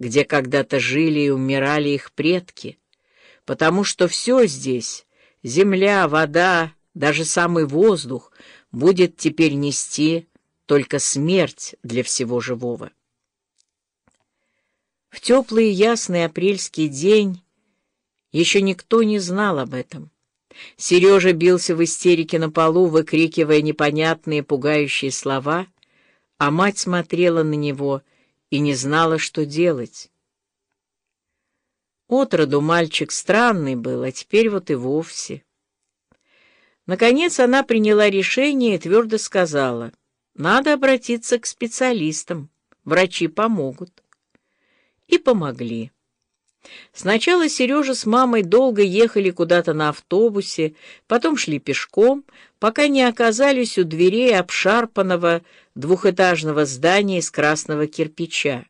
где когда-то жили и умирали их предки, потому что все здесь — земля, вода, даже самый воздух — будет теперь нести только смерть для всего живого. В теплый ясный апрельский день еще никто не знал об этом. Сережа бился в истерике на полу, выкрикивая непонятные пугающие слова, а мать смотрела на него и не знала, что делать. Отроду мальчик странный был, а теперь вот и вовсе. Наконец она приняла решение и твердо сказала, «Надо обратиться к специалистам, врачи помогут». И помогли. Сначала Сережа с мамой долго ехали куда-то на автобусе, потом шли пешком, пока не оказались у дверей обшарпанного двухэтажного здания из красного кирпича.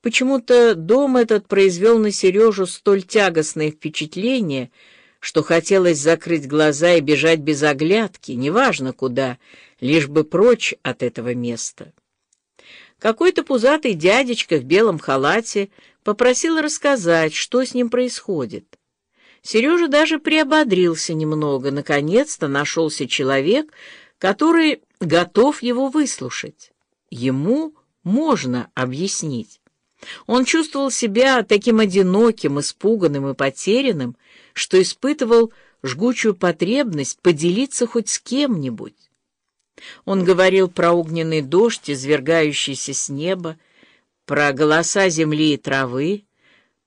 Почему-то дом этот произвел на Сережу столь тягостное впечатление, что хотелось закрыть глаза и бежать без оглядки, неважно куда, лишь бы прочь от этого места. Какой-то пузатый дядечка в белом халате попросил рассказать, что с ним происходит. Сережа даже приободрился немного. Наконец-то нашелся человек, который готов его выслушать. Ему можно объяснить. Он чувствовал себя таким одиноким, испуганным и потерянным, что испытывал жгучую потребность поделиться хоть с кем-нибудь. Он говорил про огненный дождь, извергающийся с неба, про голоса земли и травы,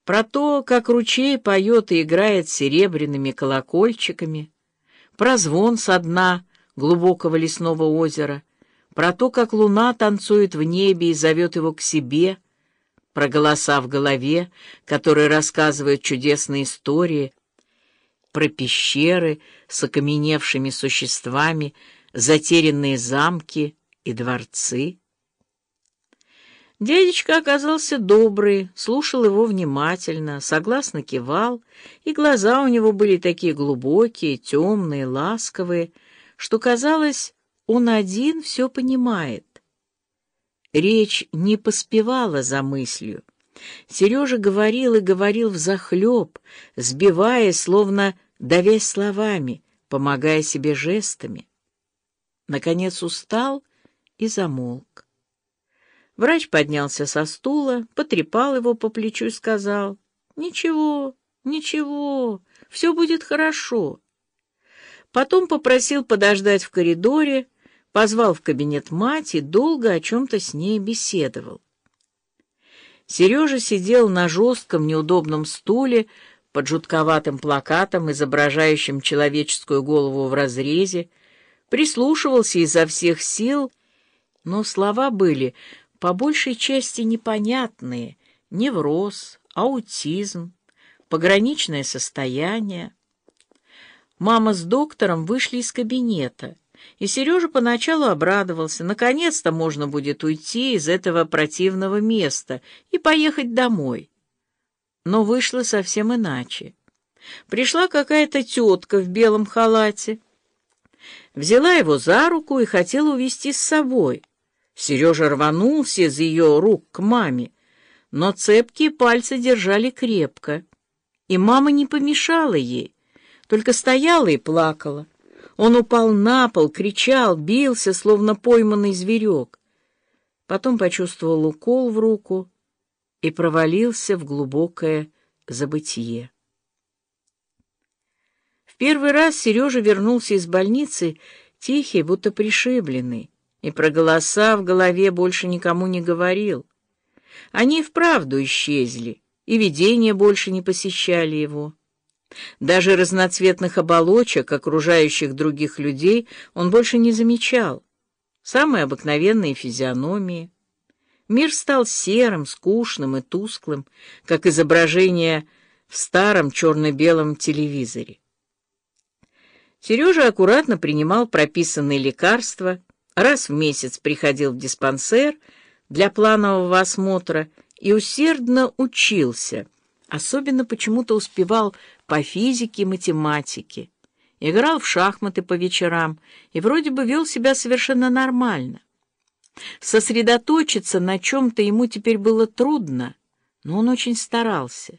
про то, как ручей поет и играет серебряными колокольчиками, про звон со дна глубокого лесного озера, про то, как луна танцует в небе и зовет его к себе, про голоса в голове, которые рассказывают чудесные истории, про пещеры с окаменевшими существами, затерянные замки и дворцы. Дядечка оказался добрый, слушал его внимательно, согласно кивал, и глаза у него были такие глубокие, темные, ласковые, что, казалось, он один все понимает. Речь не поспевала за мыслью. Сережа говорил и говорил взахлеб, сбивая, словно давясь словами, помогая себе жестами наконец устал и замолк. Врач поднялся со стула, потрепал его по плечу и сказал, «Ничего, ничего, все будет хорошо». Потом попросил подождать в коридоре, позвал в кабинет мать и долго о чем-то с ней беседовал. Сережа сидел на жестком неудобном стуле под жутковатым плакатом, изображающим человеческую голову в разрезе, прислушивался изо всех сил, но слова были по большей части непонятные, невроз, аутизм, пограничное состояние. Мама с доктором вышли из кабинета, и Сережа поначалу обрадовался. Наконец-то можно будет уйти из этого противного места и поехать домой. Но вышло совсем иначе. Пришла какая-то тетка в белом халате, взяла его за руку и хотела увести с собой. Сережа рванулся из ее рук к маме, но цепкие пальцы держали крепко, и мама не помешала ей, только стояла и плакала. Он упал на пол, кричал, бился, словно пойманный зверек. Потом почувствовал укол в руку и провалился в глубокое забытье первый раз Сережа вернулся из больницы тихий, будто пришибленный, и про голоса в голове больше никому не говорил. Они вправду исчезли, и видения больше не посещали его. Даже разноцветных оболочек, окружающих других людей, он больше не замечал. Самые обыкновенные физиономии. Мир стал серым, скучным и тусклым, как изображение в старом черно-белом телевизоре. Сережа аккуратно принимал прописанные лекарства, раз в месяц приходил в диспансер для планового осмотра и усердно учился. Особенно почему-то успевал по физике и математике. Играл в шахматы по вечерам и вроде бы вел себя совершенно нормально. Сосредоточиться на чем-то ему теперь было трудно, но он очень старался.